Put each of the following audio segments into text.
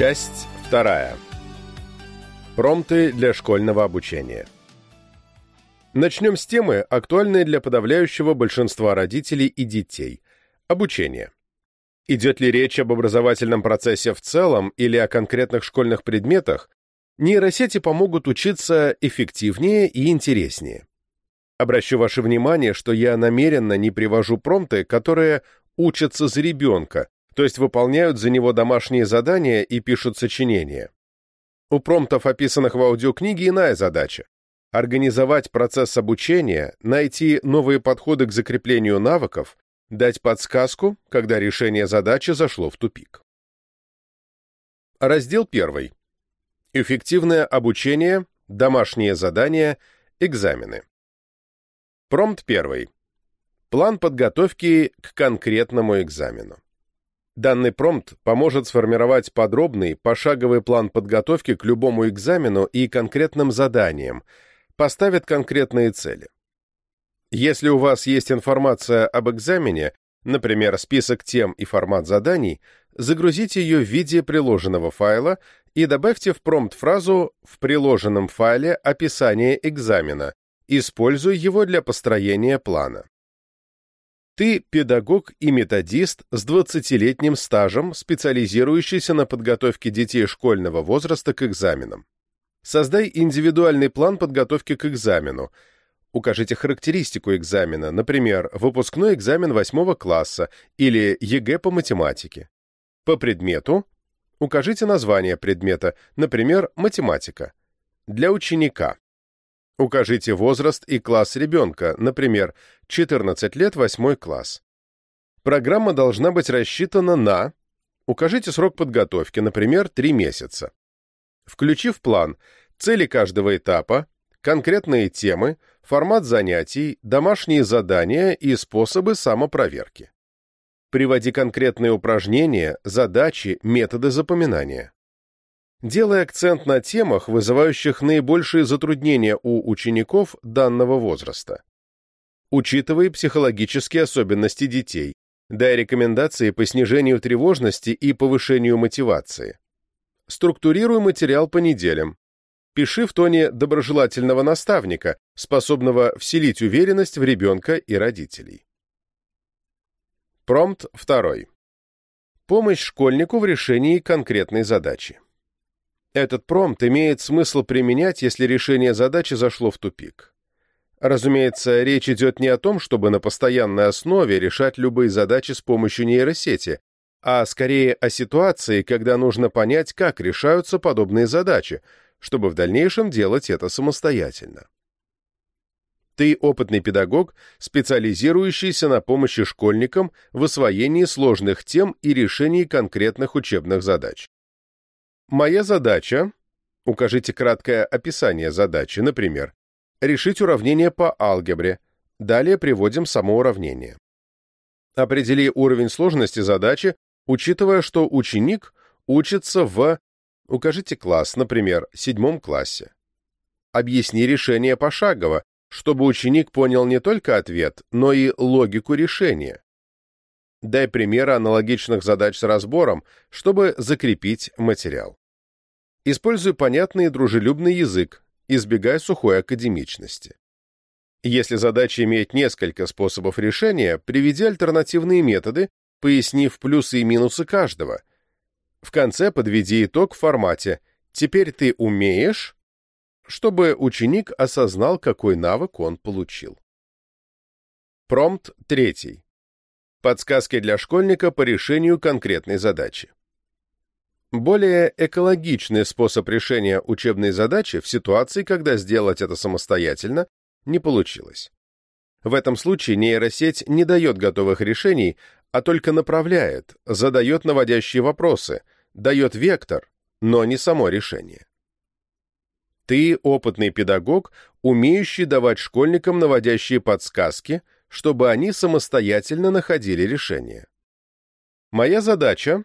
Часть вторая. Промты для школьного обучения. Начнем с темы, актуальной для подавляющего большинства родителей и детей – обучение. Идет ли речь об образовательном процессе в целом или о конкретных школьных предметах, нейросети помогут учиться эффективнее и интереснее. Обращу ваше внимание, что я намеренно не привожу промты, которые учатся за ребенка, то есть выполняют за него домашние задания и пишут сочинения. У промптов, описанных в аудиокниге, иная задача – организовать процесс обучения, найти новые подходы к закреплению навыков, дать подсказку, когда решение задачи зашло в тупик. Раздел 1. Эффективное обучение, домашние задания, экзамены. Промпт 1. План подготовки к конкретному экзамену. Данный промпт поможет сформировать подробный, пошаговый план подготовки к любому экзамену и конкретным заданиям, поставит конкретные цели. Если у вас есть информация об экзамене, например, список тем и формат заданий, загрузите ее в виде приложенного файла и добавьте в промпт фразу «в приложенном файле описание экзамена», используя его для построения плана. Ты педагог и методист с 20-летним стажем, специализирующийся на подготовке детей школьного возраста к экзаменам. Создай индивидуальный план подготовки к экзамену. Укажите характеристику экзамена, например, выпускной экзамен 8 класса или ЕГЭ по математике. По предмету укажите название предмета, например, математика. Для ученика. Укажите возраст и класс ребенка, например, 14 лет, 8 класс. Программа должна быть рассчитана на... Укажите срок подготовки, например, 3 месяца. Включив план, цели каждого этапа, конкретные темы, формат занятий, домашние задания и способы самопроверки. Приводи конкретные упражнения, задачи, методы запоминания делая акцент на темах, вызывающих наибольшие затруднения у учеников данного возраста. Учитывая психологические особенности детей, дай рекомендации по снижению тревожности и повышению мотивации. Структурируй материал по неделям. Пиши в тоне доброжелательного наставника, способного вселить уверенность в ребенка и родителей. Промпт 2. Помощь школьнику в решении конкретной задачи. Этот промпт имеет смысл применять, если решение задачи зашло в тупик. Разумеется, речь идет не о том, чтобы на постоянной основе решать любые задачи с помощью нейросети, а скорее о ситуации, когда нужно понять, как решаются подобные задачи, чтобы в дальнейшем делать это самостоятельно. Ты опытный педагог, специализирующийся на помощи школьникам в освоении сложных тем и решении конкретных учебных задач. Моя задача, укажите краткое описание задачи, например, решить уравнение по алгебре, далее приводим само уравнение. Определи уровень сложности задачи, учитывая, что ученик учится в, укажите класс, например, седьмом классе. Объясни решение пошагово, чтобы ученик понял не только ответ, но и логику решения. Дай примеры аналогичных задач с разбором, чтобы закрепить материал. Используй понятный и дружелюбный язык, избегая сухой академичности. Если задача имеет несколько способов решения, приведи альтернативные методы, пояснив плюсы и минусы каждого. В конце подведи итог в формате «Теперь ты умеешь», чтобы ученик осознал, какой навык он получил. Промпт 3. Подсказки для школьника по решению конкретной задачи. Более экологичный способ решения учебной задачи в ситуации, когда сделать это самостоятельно, не получилось. В этом случае нейросеть не дает готовых решений, а только направляет, задает наводящие вопросы, дает вектор, но не само решение. Ты опытный педагог, умеющий давать школьникам наводящие подсказки, чтобы они самостоятельно находили решение. Моя задача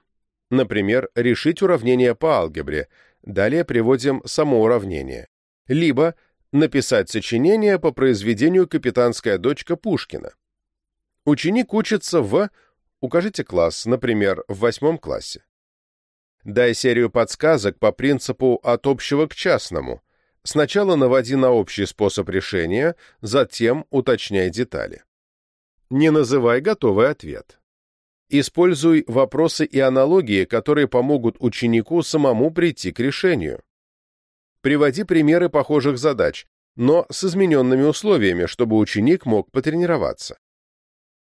Например, решить уравнение по алгебре, далее приводим само уравнение. Либо написать сочинение по произведению «Капитанская дочка» Пушкина. Ученик учится в... Укажите класс, например, в восьмом классе. Дай серию подсказок по принципу «от общего к частному». Сначала наводи на общий способ решения, затем уточняй детали. Не называй готовый ответ. Используй вопросы и аналогии, которые помогут ученику самому прийти к решению. Приводи примеры похожих задач, но с измененными условиями, чтобы ученик мог потренироваться.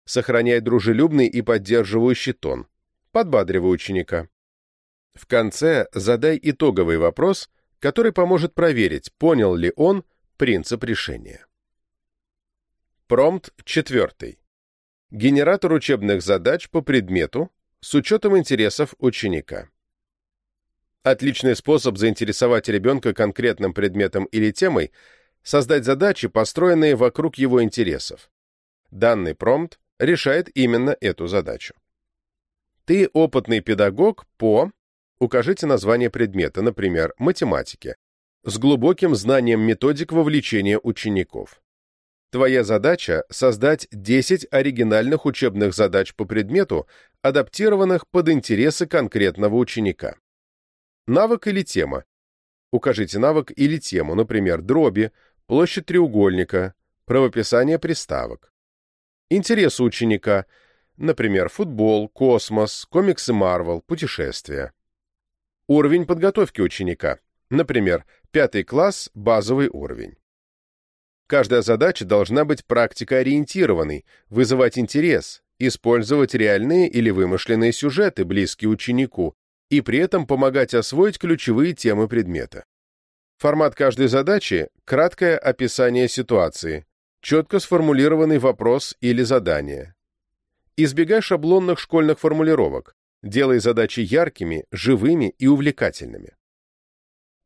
Сохраняй дружелюбный и поддерживающий тон. Подбадривай ученика. В конце задай итоговый вопрос, который поможет проверить, понял ли он принцип решения. Промпт четвертый. Генератор учебных задач по предмету с учетом интересов ученика. Отличный способ заинтересовать ребенка конкретным предметом или темой – создать задачи, построенные вокруг его интересов. Данный промпт решает именно эту задачу. Ты опытный педагог по... Укажите название предмета, например, математики, с глубоким знанием методик вовлечения учеников. Твоя задача — создать 10 оригинальных учебных задач по предмету, адаптированных под интересы конкретного ученика. Навык или тема. Укажите навык или тему, например, дроби, площадь треугольника, правописание приставок. Интересы ученика, например, футбол, космос, комиксы Марвел, путешествия. Уровень подготовки ученика, например, пятый класс, базовый уровень. Каждая задача должна быть практикоориентированной, вызывать интерес, использовать реальные или вымышленные сюжеты, близкие ученику, и при этом помогать освоить ключевые темы предмета. Формат каждой задачи – краткое описание ситуации, четко сформулированный вопрос или задание. Избегай шаблонных школьных формулировок, делай задачи яркими, живыми и увлекательными.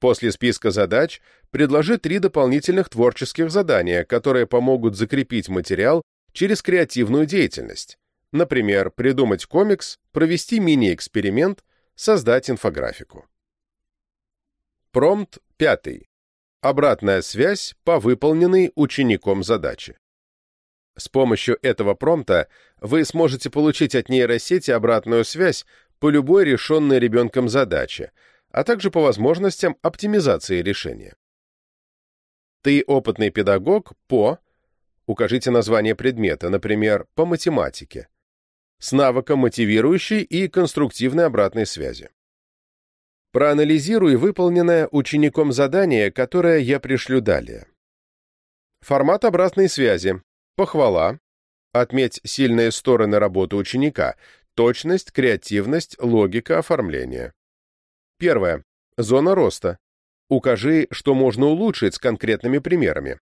После списка задач предложи три дополнительных творческих задания, которые помогут закрепить материал через креативную деятельность. Например, придумать комикс, провести мини-эксперимент, создать инфографику. Промпт 5. Обратная связь по выполненной учеником задаче. С помощью этого промпта вы сможете получить от нейросети обратную связь по любой решенной ребенком задаче, а также по возможностям оптимизации решения. Ты опытный педагог по... Укажите название предмета, например, по математике, с навыком мотивирующей и конструктивной обратной связи. Проанализируй выполненное учеником задание, которое я пришлю далее. Формат обратной связи. Похвала. Отметь сильные стороны работы ученика, точность, креативность, логика оформления. Первое. Зона роста. Укажи, что можно улучшить с конкретными примерами.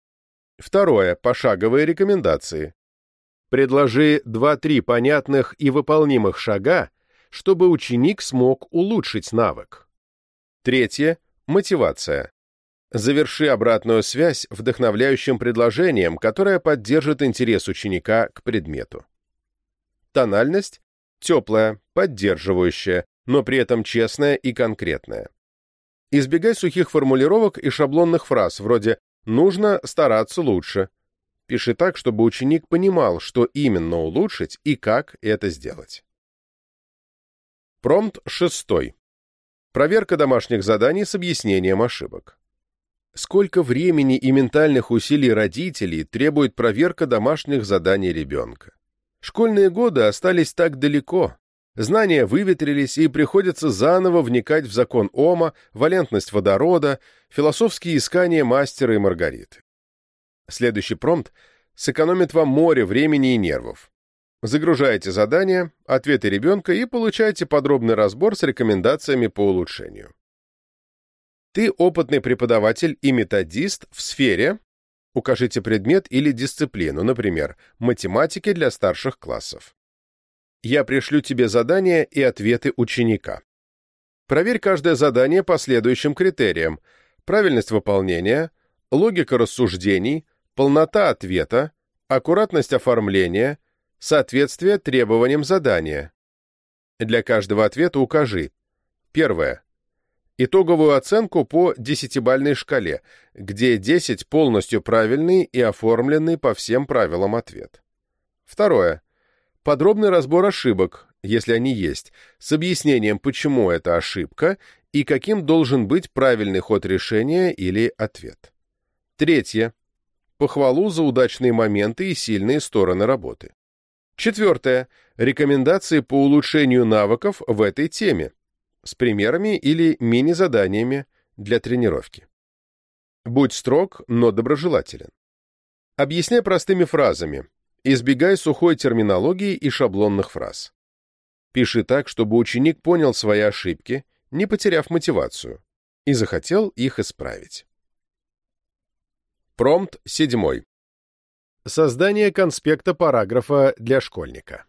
Второе. Пошаговые рекомендации. Предложи 2-3 понятных и выполнимых шага, чтобы ученик смог улучшить навык. Третье. Мотивация. Заверши обратную связь вдохновляющим предложением, которое поддержит интерес ученика к предмету. Тональность – теплая, поддерживающая, но при этом честная и конкретная. Избегай сухих формулировок и шаблонных фраз, вроде «нужно стараться лучше». Пиши так, чтобы ученик понимал, что именно улучшить и как это сделать. Промпт шестой. Проверка домашних заданий с объяснением ошибок. Сколько времени и ментальных усилий родителей требует проверка домашних заданий ребенка? Школьные годы остались так далеко, Знания выветрились, и приходится заново вникать в закон Ома, валентность водорода, философские искания мастера и Маргариты. Следующий промпт сэкономит вам море времени и нервов. Загружаете задание, ответы ребенка и получаете подробный разбор с рекомендациями по улучшению. Ты опытный преподаватель и методист в сфере, укажите предмет или дисциплину, например, математики для старших классов. Я пришлю тебе задания и ответы ученика. Проверь каждое задание по следующим критериям. Правильность выполнения, логика рассуждений, полнота ответа, аккуратность оформления, соответствие требованиям задания. Для каждого ответа укажи. Первое. Итоговую оценку по десятибальной шкале, где 10 полностью правильный и оформленный по всем правилам ответ. Второе подробный разбор ошибок, если они есть, с объяснением, почему это ошибка и каким должен быть правильный ход решения или ответ. Третье. Похвалу за удачные моменты и сильные стороны работы. Четвертое. Рекомендации по улучшению навыков в этой теме с примерами или мини-заданиями для тренировки. Будь строг, но доброжелателен. Объясняй простыми фразами. Избегай сухой терминологии и шаблонных фраз. Пиши так, чтобы ученик понял свои ошибки, не потеряв мотивацию, и захотел их исправить. Промпт 7. Создание конспекта параграфа для школьника.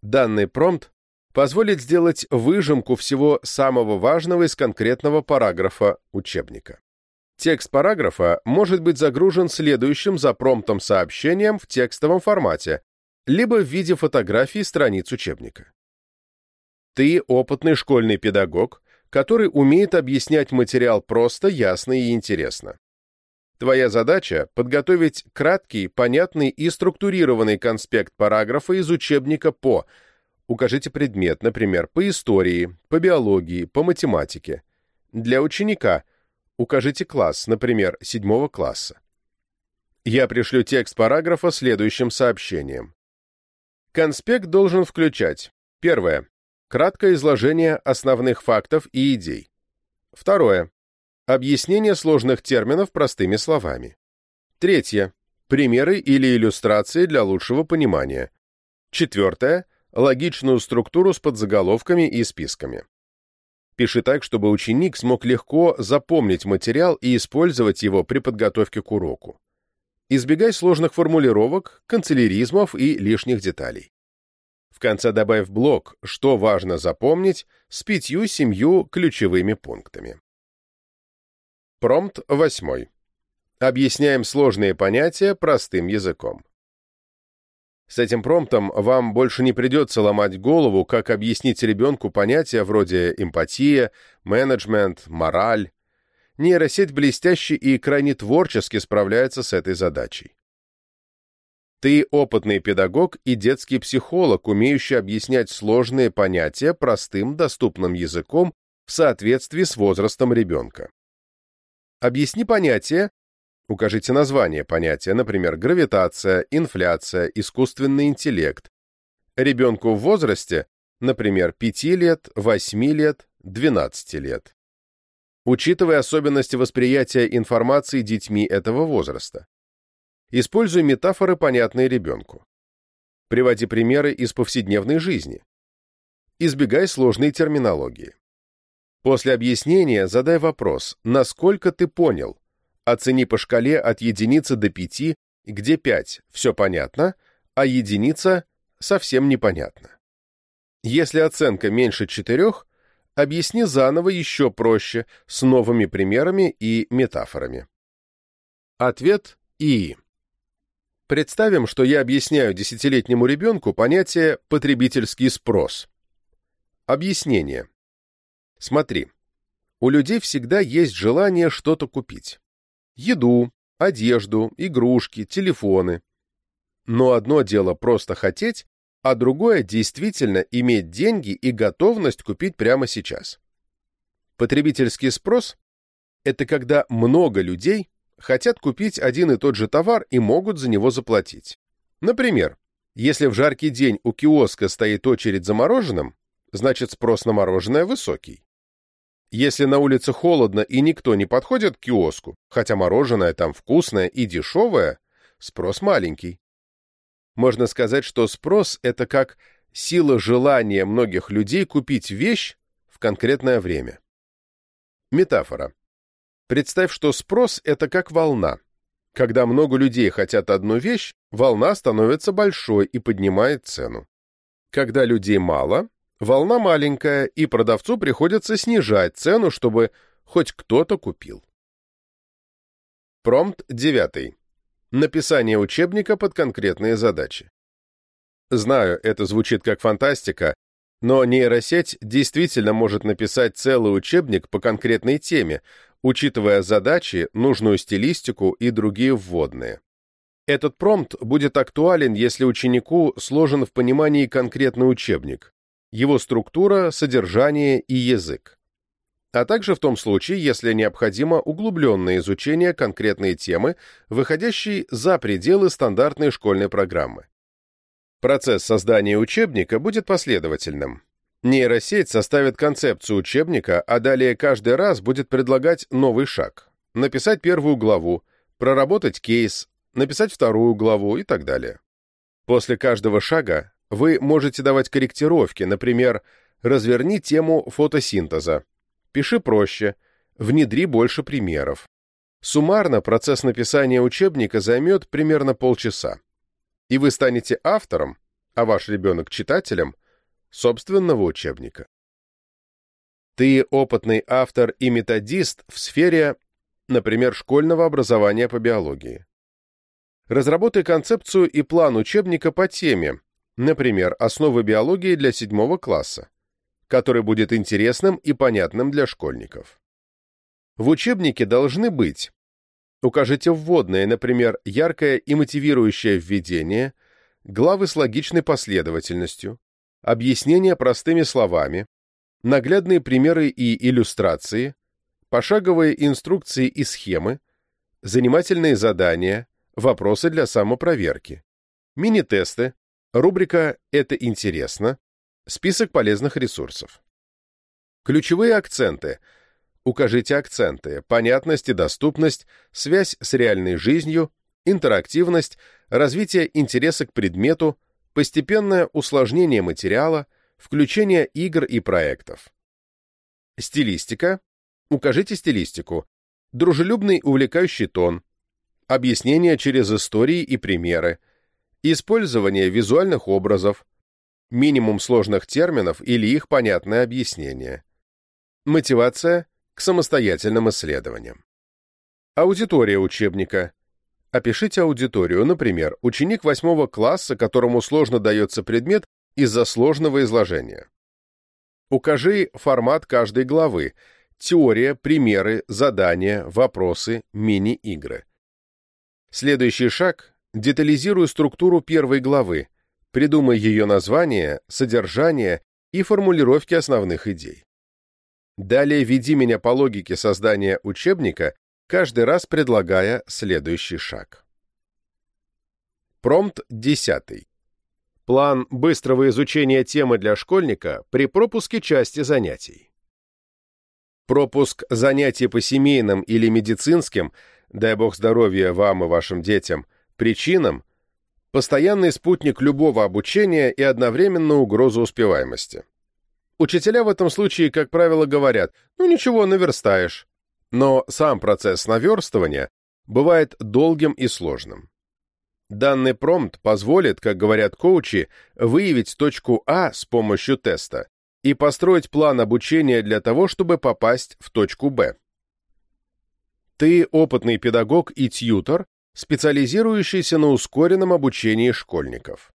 Данный промпт позволит сделать выжимку всего самого важного из конкретного параграфа учебника. Текст параграфа может быть загружен следующим за промптом сообщением в текстовом формате, либо в виде фотографий страниц учебника. Ты опытный школьный педагог, который умеет объяснять материал просто, ясно и интересно. Твоя задача — подготовить краткий, понятный и структурированный конспект параграфа из учебника по Укажите предмет, например, по истории, по биологии, по математике. Для ученика укажите класс, например, седьмого класса. Я пришлю текст параграфа следующим сообщением. Конспект должен включать Первое. Краткое изложение основных фактов и идей. Второе. Объяснение сложных терминов простыми словами. Третье. Примеры или иллюстрации для лучшего понимания. Четвертое. Логичную структуру с подзаголовками и списками. Пиши так, чтобы ученик смог легко запомнить материал и использовать его при подготовке к уроку. Избегай сложных формулировок, канцеляризмов и лишних деталей. В конце добавь блок «Что важно запомнить» с пятью-семью ключевыми пунктами. Промпт 8. Объясняем сложные понятия простым языком. С этим промптом вам больше не придется ломать голову, как объяснить ребенку понятия вроде эмпатия, менеджмент, мораль. Нейросеть блестяще и крайне творчески справляется с этой задачей. Ты опытный педагог и детский психолог, умеющий объяснять сложные понятия простым, доступным языком в соответствии с возрастом ребенка. Объясни понятия, укажите название понятия, например, гравитация, инфляция, искусственный интеллект. Ребенку в возрасте, например, 5 лет, 8 лет, 12 лет. Учитывая особенности восприятия информации детьми этого возраста. Используй метафоры, понятные ребенку. Приводи примеры из повседневной жизни. Избегай сложной терминологии. После объяснения задай вопрос, насколько ты понял. Оцени по шкале от единицы до пяти, где пять – все понятно, а единица – совсем непонятно. Если оценка меньше четырех, объясни заново еще проще, с новыми примерами и метафорами. Ответ И. Представим, что я объясняю десятилетнему ребенку понятие «потребительский спрос». Объяснение. Смотри, у людей всегда есть желание что-то купить. Еду, одежду, игрушки, телефоны. Но одно дело просто хотеть, а другое действительно иметь деньги и готовность купить прямо сейчас. Потребительский спрос – это когда много людей хотят купить один и тот же товар и могут за него заплатить. Например, если в жаркий день у киоска стоит очередь за мороженым, значит спрос на мороженое высокий. Если на улице холодно и никто не подходит к киоску, хотя мороженое там вкусное и дешевое, спрос маленький. Можно сказать, что спрос – это как сила желания многих людей купить вещь в конкретное время. Метафора. Представь, что спрос – это как волна. Когда много людей хотят одну вещь, волна становится большой и поднимает цену. Когда людей мало, волна маленькая, и продавцу приходится снижать цену, чтобы хоть кто-то купил. Промпт 9. Написание учебника под конкретные задачи. Знаю, это звучит как фантастика, но нейросеть действительно может написать целый учебник по конкретной теме, учитывая задачи, нужную стилистику и другие вводные. Этот промпт будет актуален, если ученику сложен в понимании конкретный учебник, его структура, содержание и язык. А также в том случае, если необходимо углубленное изучение конкретной темы, выходящей за пределы стандартной школьной программы. Процесс создания учебника будет последовательным. Нейросеть составит концепцию учебника, а далее каждый раз будет предлагать новый шаг. Написать первую главу, проработать кейс, написать вторую главу и так далее. После каждого шага вы можете давать корректировки, например, разверни тему фотосинтеза, пиши проще, внедри больше примеров. Суммарно процесс написания учебника займет примерно полчаса. И вы станете автором, а ваш ребенок читателем, собственного учебника. Ты опытный автор и методист в сфере, например, школьного образования по биологии. Разработай концепцию и план учебника по теме, например, «Основы биологии для седьмого класса», который будет интересным и понятным для школьников. В учебнике должны быть Укажите вводные, например, яркое и мотивирующее введение, главы с логичной последовательностью, объяснения простыми словами, наглядные примеры и иллюстрации, пошаговые инструкции и схемы, занимательные задания, вопросы для самопроверки, мини-тесты, рубрика «Это интересно», список полезных ресурсов. Ключевые акценты. Укажите акценты, понятность и доступность, связь с реальной жизнью, интерактивность, развитие интереса к предмету, постепенное усложнение материала, включение игр и проектов. Стилистика. Укажите стилистику. Дружелюбный увлекающий тон. Объяснение через истории и примеры. Использование визуальных образов. Минимум сложных терминов или их понятное объяснение. Мотивация к самостоятельным исследованиям. Аудитория учебника. Опишите аудиторию, например, ученик восьмого класса, которому сложно дается предмет из-за сложного изложения. Укажи формат каждой главы, теория, примеры, задания, вопросы, мини-игры. Следующий шаг – детализируй структуру первой главы, придумай ее название, содержание и формулировки основных идей. Далее веди меня по логике создания учебника каждый раз предлагая следующий шаг. Промпт 10. План быстрого изучения темы для школьника при пропуске части занятий. Пропуск занятий по семейным или медицинским, дай бог здоровья вам и вашим детям, причинам – постоянный спутник любого обучения и одновременно угроза успеваемости. Учителя в этом случае, как правило, говорят, ну ничего, наверстаешь. Но сам процесс наверстывания бывает долгим и сложным. Данный промпт позволит, как говорят коучи, выявить точку А с помощью теста и построить план обучения для того, чтобы попасть в точку Б. Ты опытный педагог и тьютор, специализирующийся на ускоренном обучении школьников.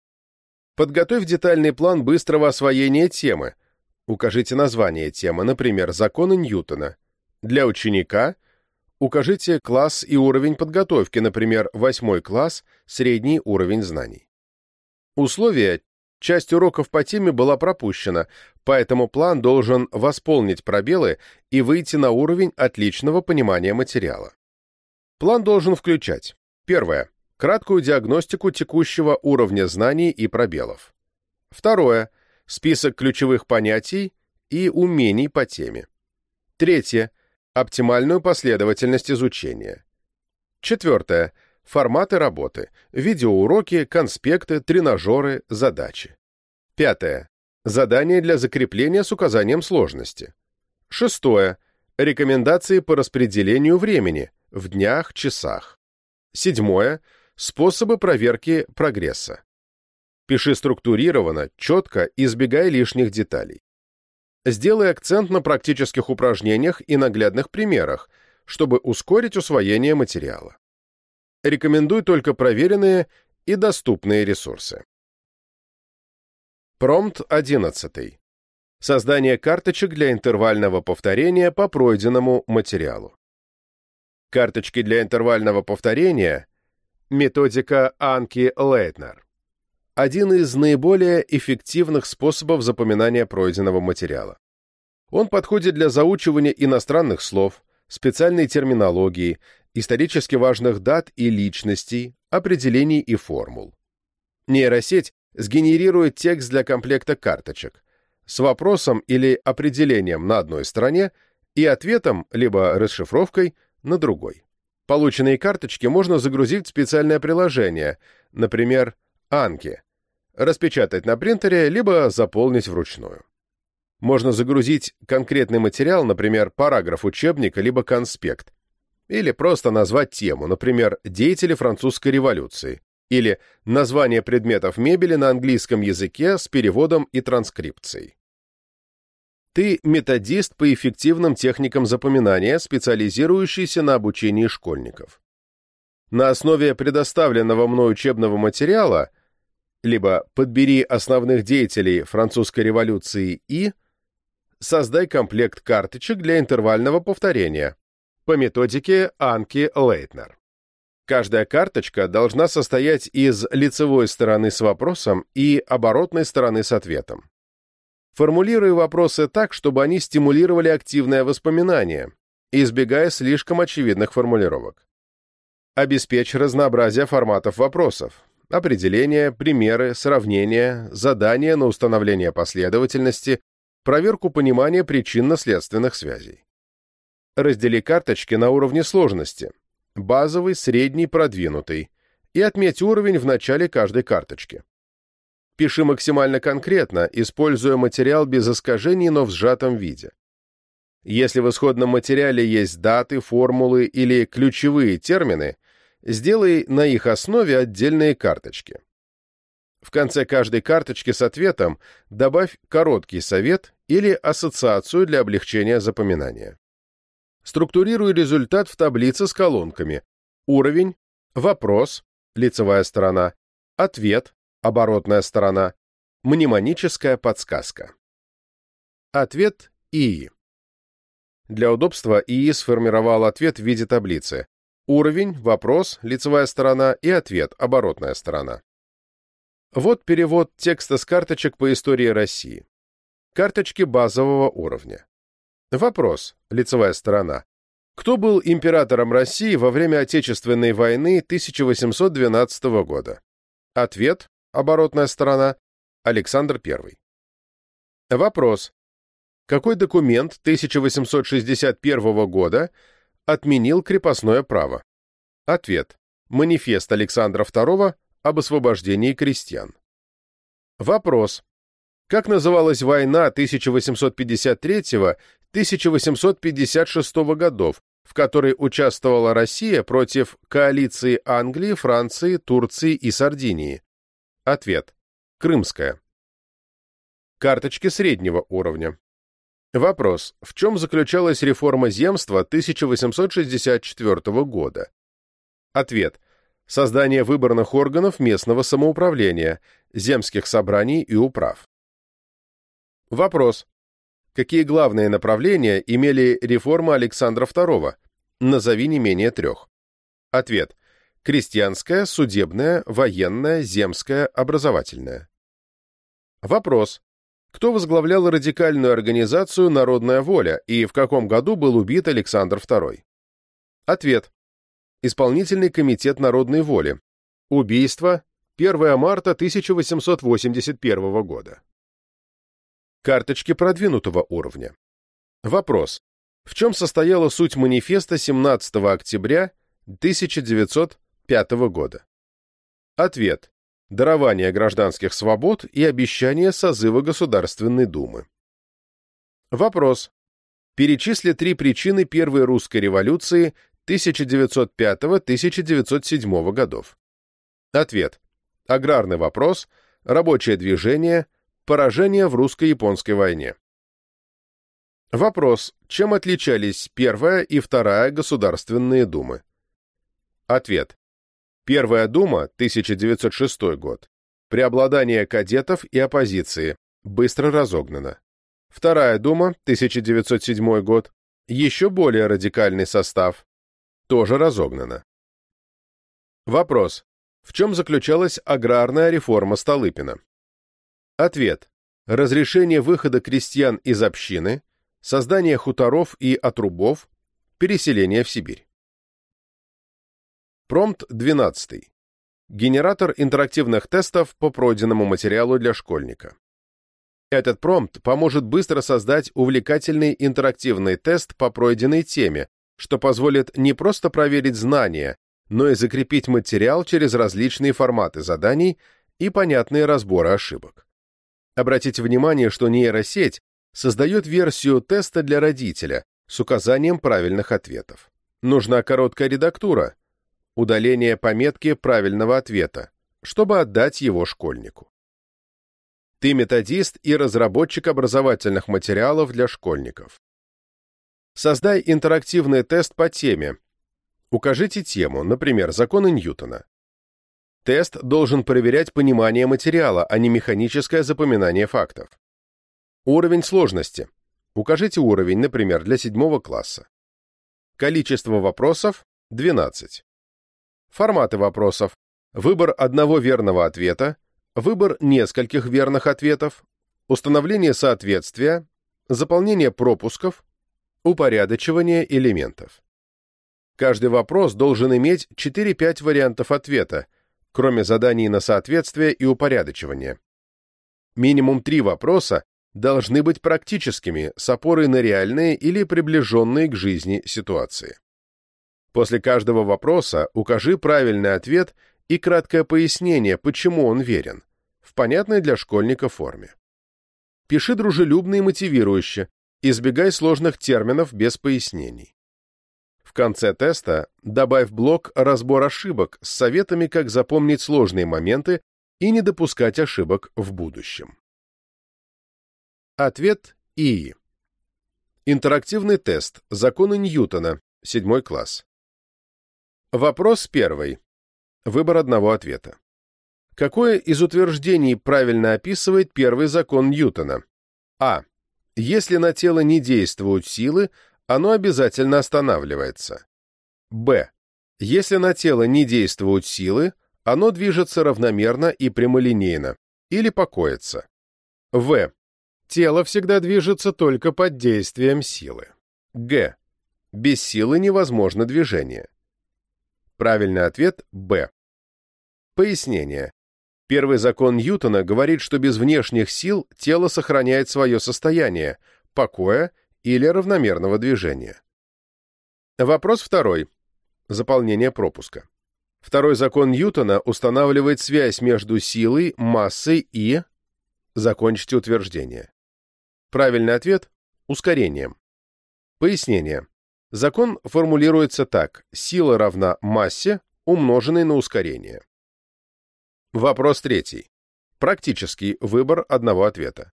Подготовь детальный план быстрого освоения темы. Укажите название темы, например, законы Ньютона – для ученика укажите класс и уровень подготовки, например, 8 класс, средний уровень знаний. Условие – часть уроков по теме была пропущена, поэтому план должен восполнить пробелы и выйти на уровень отличного понимания материала. План должен включать Первое. Краткую диагностику текущего уровня знаний и пробелов. Второе. Список ключевых понятий и умений по теме. Третье Оптимальную последовательность изучения. Четвертое. Форматы работы. Видеоуроки, конспекты, тренажеры, задачи. Пятое. Задания для закрепления с указанием сложности. Шестое. Рекомендации по распределению времени в днях, часах. Седьмое. Способы проверки прогресса. Пиши структурированно, четко, избегая лишних деталей. Сделай акцент на практических упражнениях и наглядных примерах, чтобы ускорить усвоение материала. Рекомендуй только проверенные и доступные ресурсы. Промпт 11. Создание карточек для интервального повторения по пройденному материалу. Карточки для интервального повторения Методика Анки Лейтнер. Один из наиболее эффективных способов запоминания пройденного материала. Он подходит для заучивания иностранных слов, специальной терминологии, исторически важных дат и личностей, определений и формул. Нейросеть сгенерирует текст для комплекта карточек с вопросом или определением на одной стороне и ответом, либо расшифровкой, на другой. Полученные карточки можно загрузить в специальное приложение, например, Анки, распечатать на принтере, либо заполнить вручную. Можно загрузить конкретный материал, например, параграф учебника, либо конспект, или просто назвать тему, например, «Деятели французской революции», или название предметов мебели на английском языке с переводом и транскрипцией. Ты методист по эффективным техникам запоминания, специализирующийся на обучении школьников. На основе предоставленного мной учебного материала либо подбери основных деятелей французской революции и создай комплект карточек для интервального повторения по методике Анки Лейтнер. Каждая карточка должна состоять из лицевой стороны с вопросом и оборотной стороны с ответом. Формулируй вопросы так, чтобы они стимулировали активное воспоминание, избегая слишком очевидных формулировок. Обеспечь разнообразие форматов вопросов, определения, примеры, сравнения, задания на установление последовательности, проверку понимания причинно-следственных связей. Раздели карточки на уровне сложности, базовый, средний, продвинутый, и отметь уровень в начале каждой карточки. Пиши максимально конкретно, используя материал без искажений, но в сжатом виде. Если в исходном материале есть даты, формулы или ключевые термины, сделай на их основе отдельные карточки. В конце каждой карточки с ответом добавь короткий совет или ассоциацию для облегчения запоминания. Структурируй результат в таблице с колонками. Уровень, вопрос, лицевая сторона, ответ, оборотная сторона, мнемоническая подсказка. Ответ ИИ. Для удобства ИИ сформировал ответ в виде таблицы. Уровень, вопрос, лицевая сторона и ответ, оборотная сторона. Вот перевод текста с карточек по истории России. Карточки базового уровня. Вопрос. Лицевая сторона. Кто был императором России во время Отечественной войны 1812 года? Ответ. Оборотная сторона. Александр I. Вопрос. Какой документ 1861 года отменил крепостное право? Ответ. Манифест Александра II об освобождении крестьян. Вопрос. Как называлась война 1853-1856 годов, в которой участвовала Россия против коалиции Англии, Франции, Турции и Сардинии? Ответ. Крымская. Карточки среднего уровня. Вопрос. В чем заключалась реформа земства 1864 года? Ответ. Создание выборных органов местного самоуправления, земских собраний и управ. Вопрос. Какие главные направления имели реформы Александра II? Назови не менее трех. Ответ. Крестьянская, судебная, военная, земская, образовательная. Вопрос. Кто возглавлял радикальную организацию «Народная воля» и в каком году был убит Александр II? Ответ. Исполнительный комитет народной воли. Убийство. 1 марта 1881 года. Карточки продвинутого уровня. Вопрос. В чем состояла суть манифеста 17 октября 1905 года? Ответ. Дарование гражданских свобод и обещание созыва Государственной Думы. Вопрос. Перечисли три причины Первой русской революции 1905-1907 годов. Ответ. Аграрный вопрос, рабочее движение, Поражение в русско-японской войне. Вопрос. Чем отличались Первая и Вторая Государственные Думы? Ответ. Первая Дума, 1906 год. Преобладание кадетов и оппозиции. Быстро разогнана. Вторая Дума, 1907 год. Еще более радикальный состав. Тоже разогнана. Вопрос. В чем заключалась аграрная реформа Столыпина? Ответ. Разрешение выхода крестьян из общины, создание хуторов и отрубов, переселение в Сибирь. Промпт 12. Генератор интерактивных тестов по пройденному материалу для школьника. Этот промпт поможет быстро создать увлекательный интерактивный тест по пройденной теме, что позволит не просто проверить знания, но и закрепить материал через различные форматы заданий и понятные разборы ошибок. Обратите внимание, что нейросеть создает версию теста для родителя с указанием правильных ответов. Нужна короткая редактура, удаление пометки правильного ответа, чтобы отдать его школьнику. Ты методист и разработчик образовательных материалов для школьников. Создай интерактивный тест по теме. Укажите тему, например, законы Ньютона. Тест должен проверять понимание материала, а не механическое запоминание фактов. Уровень сложности. Укажите уровень, например, для седьмого класса. Количество вопросов – 12. Форматы вопросов. Выбор одного верного ответа, выбор нескольких верных ответов, установление соответствия, заполнение пропусков, упорядочивание элементов. Каждый вопрос должен иметь 4-5 вариантов ответа, кроме заданий на соответствие и упорядочивание. Минимум три вопроса должны быть практическими, с опорой на реальные или приближенные к жизни ситуации. После каждого вопроса укажи правильный ответ и краткое пояснение, почему он верен, в понятной для школьника форме. Пиши дружелюбно и мотивирующе, избегай сложных терминов без пояснений. В конце теста добавь блок «Разбор ошибок» с советами, как запомнить сложные моменты и не допускать ошибок в будущем. Ответ ИИ. Интерактивный тест. Законы Ньютона. Седьмой класс. Вопрос первый. Выбор одного ответа. Какое из утверждений правильно описывает первый закон Ньютона? А. Если на тело не действуют силы, оно обязательно останавливается. Б. Если на тело не действуют силы, оно движется равномерно и прямолинейно, или покоится. В. Тело всегда движется только под действием силы. Г. Без силы невозможно движение. Правильный ответ – Б. Пояснение. Первый закон Ньютона говорит, что без внешних сил тело сохраняет свое состояние, покоя или равномерного движения. Вопрос второй. Заполнение пропуска. Второй закон Ньютона устанавливает связь между силой, массой и... Закончите утверждение. Правильный ответ – ускорением. Пояснение. Закон формулируется так. Сила равна массе, умноженной на ускорение. Вопрос третий. Практический выбор одного ответа.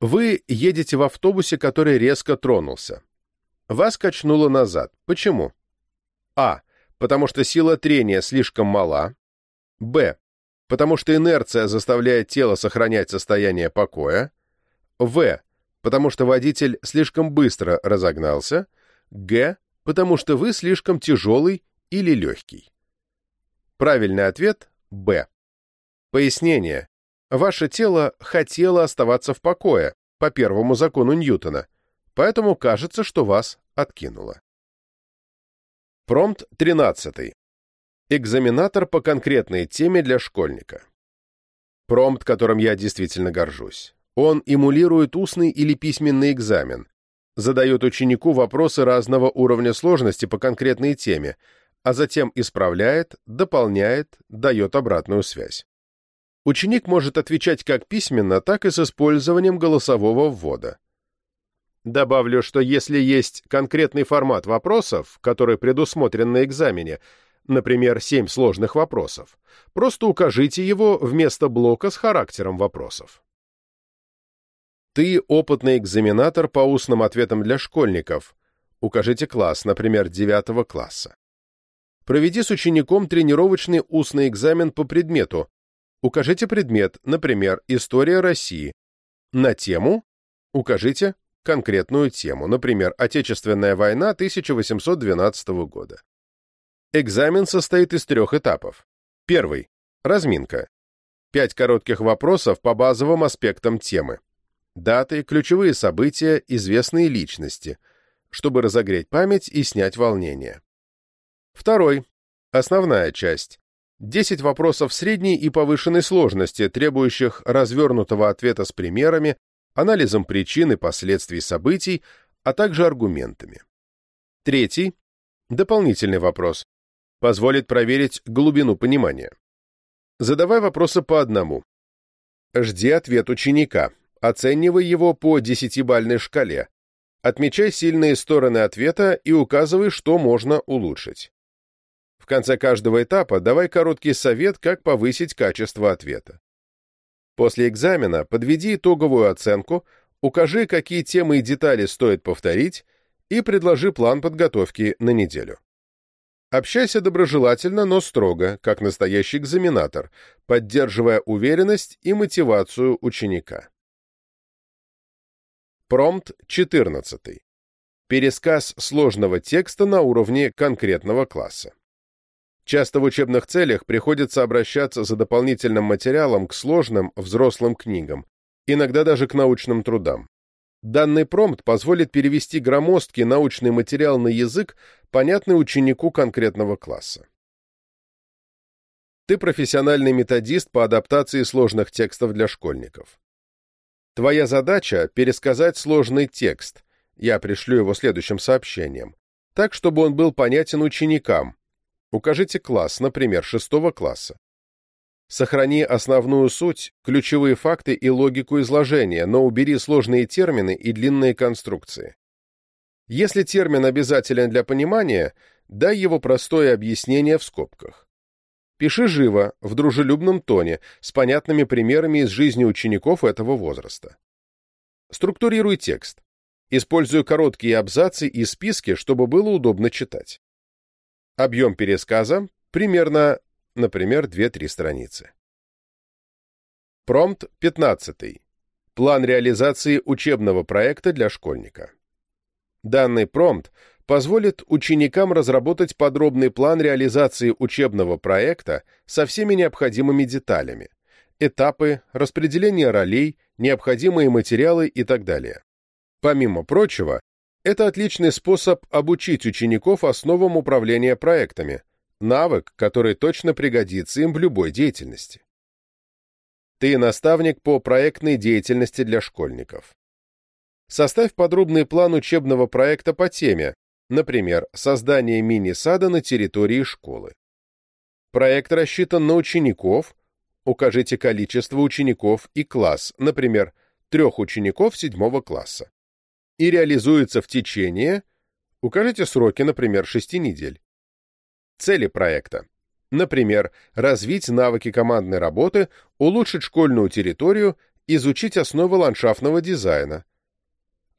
Вы едете в автобусе, который резко тронулся. Вас качнуло назад. Почему? А. Потому что сила трения слишком мала. Б. Потому что инерция заставляет тело сохранять состояние покоя. В. Потому что водитель слишком быстро разогнался. Г, потому что вы слишком тяжелый или легкий. Правильный ответ – Б. Пояснение. Ваше тело хотело оставаться в покое, по первому закону Ньютона, поэтому кажется, что вас откинуло. Промпт 13. Экзаменатор по конкретной теме для школьника. Промпт, которым я действительно горжусь. Он эмулирует устный или письменный экзамен, задает ученику вопросы разного уровня сложности по конкретной теме, а затем исправляет, дополняет, дает обратную связь. Ученик может отвечать как письменно, так и с использованием голосового ввода. Добавлю, что если есть конкретный формат вопросов, который предусмотрен на экзамене, например, семь сложных вопросов, просто укажите его вместо блока с характером вопросов. Ты опытный экзаменатор по устным ответам для школьников. Укажите класс, например, 9 класса. Проведи с учеником тренировочный устный экзамен по предмету. Укажите предмет, например, История России. На тему укажите конкретную тему, например, Отечественная война 1812 года. Экзамен состоит из трех этапов. Первый. Разминка. Пять коротких вопросов по базовым аспектам темы. Даты, ключевые события, известные личности, чтобы разогреть память и снять волнение. Второй. Основная часть. 10 вопросов средней и повышенной сложности, требующих развернутого ответа с примерами, анализом причин и последствий событий, а также аргументами. Третий. Дополнительный вопрос. Позволит проверить глубину понимания. Задавай вопросы по одному. Жди ответ ученика. Оценивай его по десятибальной шкале. Отмечай сильные стороны ответа и указывай, что можно улучшить. В конце каждого этапа давай короткий совет, как повысить качество ответа. После экзамена подведи итоговую оценку, укажи, какие темы и детали стоит повторить, и предложи план подготовки на неделю. Общайся доброжелательно, но строго, как настоящий экзаменатор, поддерживая уверенность и мотивацию ученика. Промпт 14. Пересказ сложного текста на уровне конкретного класса. Часто в учебных целях приходится обращаться за дополнительным материалом к сложным взрослым книгам, иногда даже к научным трудам. Данный промпт позволит перевести громоздкий научный материал на язык, понятный ученику конкретного класса. Ты профессиональный методист по адаптации сложных текстов для школьников. Твоя задача – пересказать сложный текст, я пришлю его следующим сообщением, так, чтобы он был понятен ученикам, Укажите класс, например, шестого класса. Сохрани основную суть, ключевые факты и логику изложения, но убери сложные термины и длинные конструкции. Если термин обязателен для понимания, дай его простое объяснение в скобках. Пиши живо, в дружелюбном тоне, с понятными примерами из жизни учеников этого возраста. Структурируй текст. Используй короткие абзацы и списки, чтобы было удобно читать. Объем пересказа примерно, например, 2-3 страницы. Промпт 15. План реализации учебного проекта для школьника. Данный промпт позволит ученикам разработать подробный план реализации учебного проекта со всеми необходимыми деталями, этапы, распределение ролей, необходимые материалы и так далее. Помимо прочего, это отличный способ обучить учеников основам управления проектами, навык, который точно пригодится им в любой деятельности. Ты наставник по проектной деятельности для школьников. Составь подробный план учебного проекта по теме, например, создание мини-сада на территории школы. Проект рассчитан на учеников, укажите количество учеников и класс, например, трех учеников седьмого класса и реализуется в течение, укажите сроки, например, 6 недель. Цели проекта. Например, развить навыки командной работы, улучшить школьную территорию, изучить основы ландшафтного дизайна.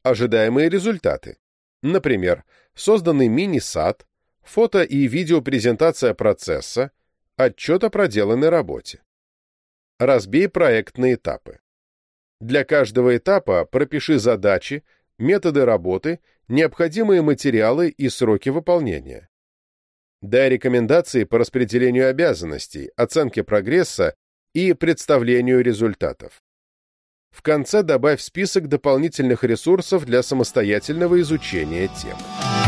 Ожидаемые результаты. Например, созданный мини-сад, фото- и видеопрезентация процесса, отчет о проделанной работе. Разбей проект на этапы. Для каждого этапа пропиши задачи, методы работы, необходимые материалы и сроки выполнения. Дай рекомендации по распределению обязанностей, оценке прогресса и представлению результатов. В конце добавь список дополнительных ресурсов для самостоятельного изучения темы.